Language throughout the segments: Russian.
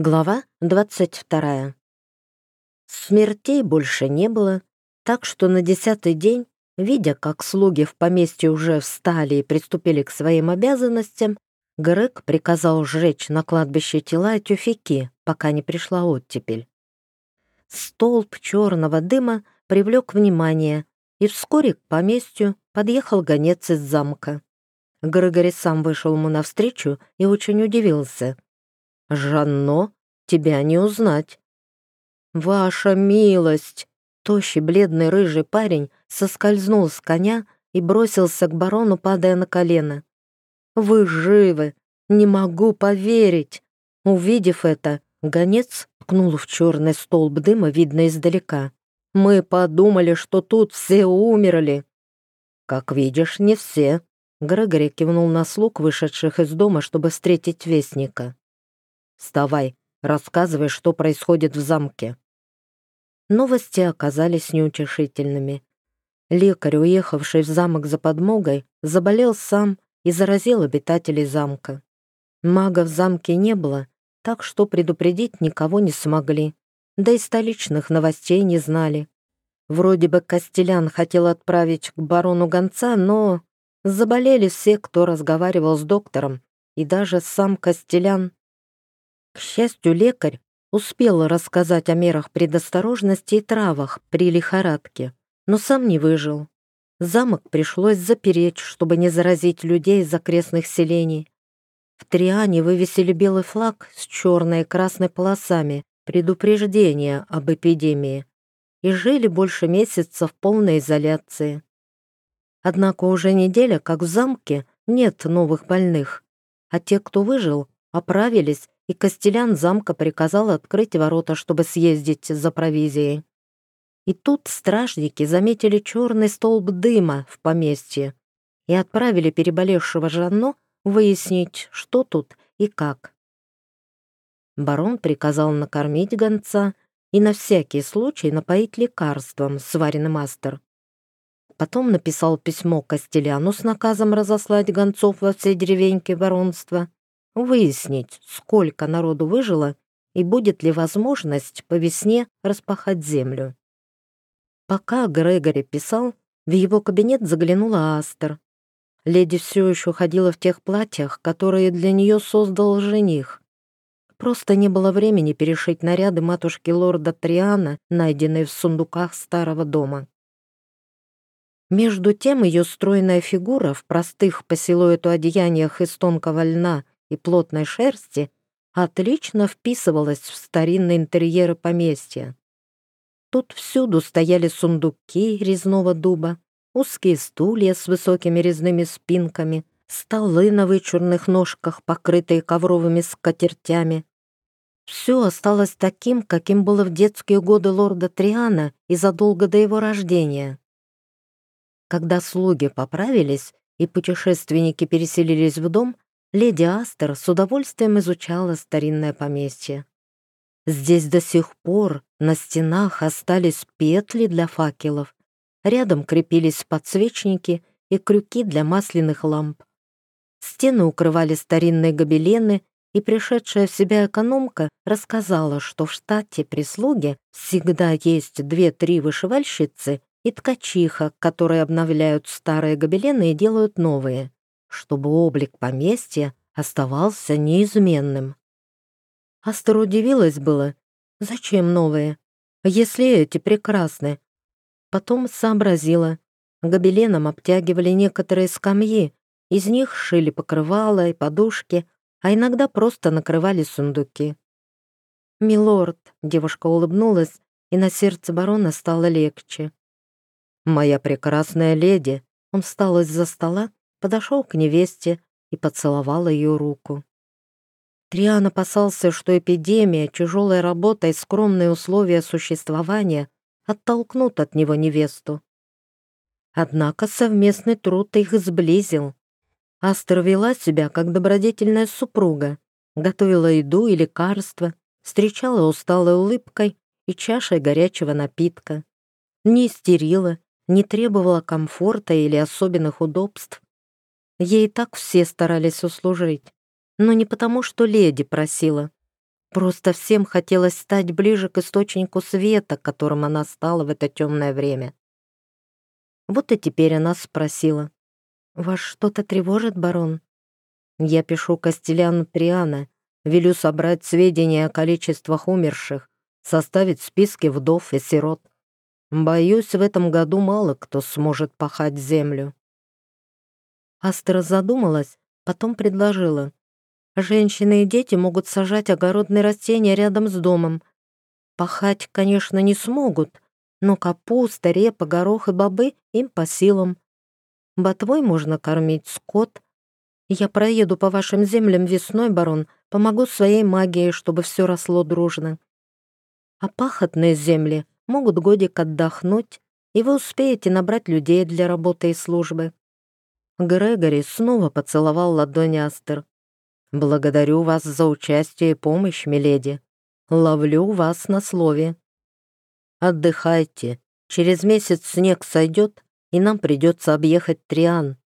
Глава 22. Смертей больше не было, так что на десятый день, видя, как слуги в поместье уже встали и приступили к своим обязанностям, Грег приказал сжечь на кладбище тела и тюфяки, пока не пришла оттепель. Столб черного дыма привлек внимание, и вскоре к поместью подъехал гонец из замка. Грегори сам вышел ему навстречу и очень удивился — «Жанно, тебя не узнать». «Ваша милость!» Тощий, бледный, рыжий парень соскользнул с коня и бросился к барону, падая на колено. «Вы живы! Не могу поверить!» Увидев это, гонец ткнул в черный столб дыма, видно издалека. «Мы подумали, что тут все умерли!» «Как видишь, не все!» Грегори кивнул на слуг, вышедших из дома, чтобы встретить вестника. Вставай, рассказывай, что происходит в замке». Новости оказались неутешительными. Лекарь, уехавший в замок за подмогой, заболел сам и заразил обитателей замка. Мага в замке не было, так что предупредить никого не смогли, да и столичных новостей не знали. Вроде бы Костелян хотел отправить к барону гонца, но заболели все, кто разговаривал с доктором, и даже сам Костелян к счастью, лекарь успел рассказать о мерах предосторожности и травах при лихорадке, но сам не выжил. Замок пришлось запереть, чтобы не заразить людей из окрестных селений. В Триане вывесили белый флаг с черной и красной полосами, предупреждение об эпидемии, и жили больше месяца в полной изоляции. Однако уже неделя, как в замке, нет новых больных, а те, кто выжил, оправились и Костелян замка приказал открыть ворота, чтобы съездить за провизией. И тут стражники заметили черный столб дыма в поместье и отправили переболевшего Жанно выяснить, что тут и как. Барон приказал накормить гонца и на всякий случай напоить лекарством сваренный мастер. Потом написал письмо Костеляну с наказом разослать гонцов во все деревеньки баронства выяснить, сколько народу выжило и будет ли возможность по весне распахать землю. Пока Грегори писал, в его кабинет заглянула Астер. Леди все еще ходила в тех платьях, которые для нее создал жених. Просто не было времени перешить наряды матушки лорда Триана, найденные в сундуках старого дома. Между тем ее стройная фигура в простых по силуэту одеяниях из тонкого льна и плотной шерсти отлично вписывалась в старинные интерьеры поместья. Тут всюду стояли сундуки резного дуба, узкие стулья с высокими резными спинками, столы на вычурных ножках, покрытые ковровыми скатертями. Все осталось таким, каким было в детские годы лорда Триана и задолго до его рождения. Когда слуги поправились и путешественники переселились в дом, леди Астер с удовольствием изучала старинное поместье. Здесь до сих пор на стенах остались петли для факелов, рядом крепились подсвечники и крюки для масляных ламп. Стены укрывали старинные гобелены, и пришедшая в себя экономка рассказала, что в штате прислуги всегда есть две-три вышивальщицы и ткачиха, которые обновляют старые гобелены и делают новые чтобы облик поместья оставался неизменным. Астер удивилась было, зачем новые, если эти прекрасны. Потом сообразила, гобеленом обтягивали некоторые скамьи, из них шили покрывала и подушки, а иногда просто накрывали сундуки. «Милорд», — девушка улыбнулась, и на сердце барона стало легче. «Моя прекрасная леди», — он встал из-за стола подошел к невесте и поцеловал ее руку. Триан опасался, что эпидемия, тяжелая работа и скромные условия существования оттолкнут от него невесту. Однако совместный труд их сблизил. Астра вела себя как добродетельная супруга, готовила еду и лекарства, встречала усталой улыбкой и чашей горячего напитка. Не истерила, не требовала комфорта или особенных удобств, Ей так все старались услужить, но не потому, что леди просила. Просто всем хотелось стать ближе к источнику света, которым она стала в это темное время. Вот и теперь она спросила. «Вас что-то тревожит, барон?» «Я пишу Костеляну Триана, велю собрать сведения о количествах умерших, составить списки вдов и сирот. Боюсь, в этом году мало кто сможет пахать землю». Астра задумалась, потом предложила. «Женщины и дети могут сажать огородные растения рядом с домом. Пахать, конечно, не смогут, но капуста, репа, горох и бобы им по силам. Ботвой можно кормить скот. Я проеду по вашим землям весной, барон, помогу своей магией, чтобы все росло дружно. А пахотные земли могут годик отдохнуть, и вы успеете набрать людей для работы и службы». Грегори снова поцеловал ладони Астер. «Благодарю вас за участие и помощь, миледи. Ловлю вас на слове». Отдыхайте. Через месяц снег сойдет, и нам придется объехать Триан».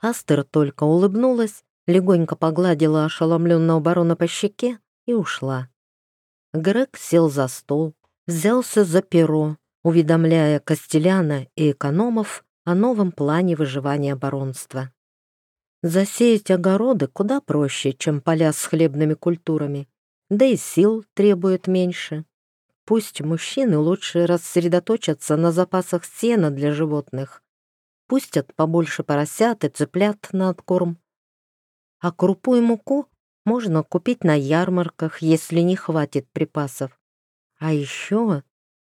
Астер только улыбнулась, легонько погладила ошеломленного барона по щеке и ушла. Грег сел за стол, взялся за перо, уведомляя Костеляна и экономов о новом плане выживания баронства. Засеять огороды куда проще, чем поля с хлебными культурами, да и сил требует меньше. Пусть мужчины лучше рассредоточатся на запасах сена для животных. Пустят побольше поросят и цыплят на откорм. А крупу и муку можно купить на ярмарках, если не хватит припасов. А еще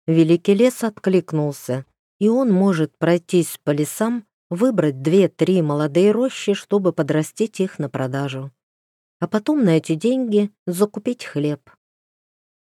Великий лес откликнулся, и он может пройтись по лесам, выбрать две-три молодые рощи, чтобы подрастить их на продажу. А потом на эти деньги закупить хлеб.